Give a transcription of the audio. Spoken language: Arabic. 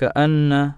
كأن